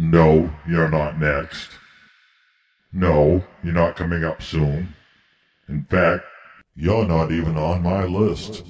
No, you're not next. No, you're not coming up soon. In fact, you're not even on my list.